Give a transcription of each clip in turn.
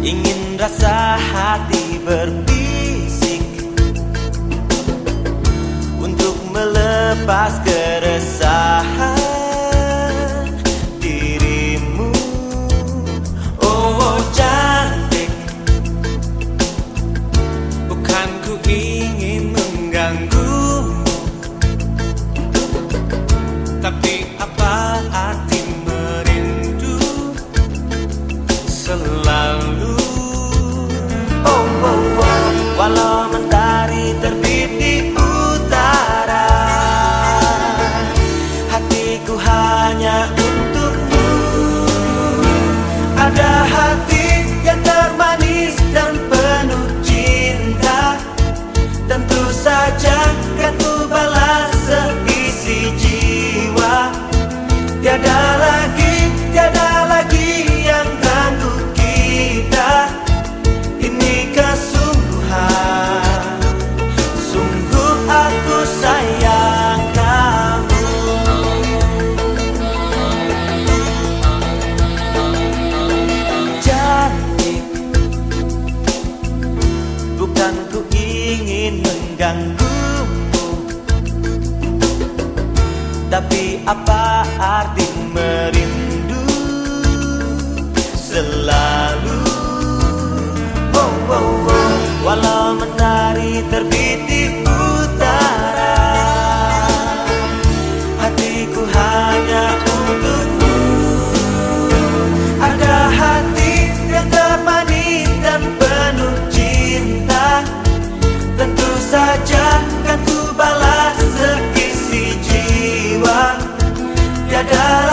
Ingin rasa hati berbisik Untuk melepas keresahan dirimu. Oh cantik. Bukan ku ingin mengganggu Tapi menggangguku Tapi apa arti merindu Selalu oh, oh, oh. Walau mentari terbit di utara Hatiku hanya da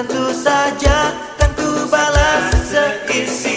Tentu saja, tentu balas seisi.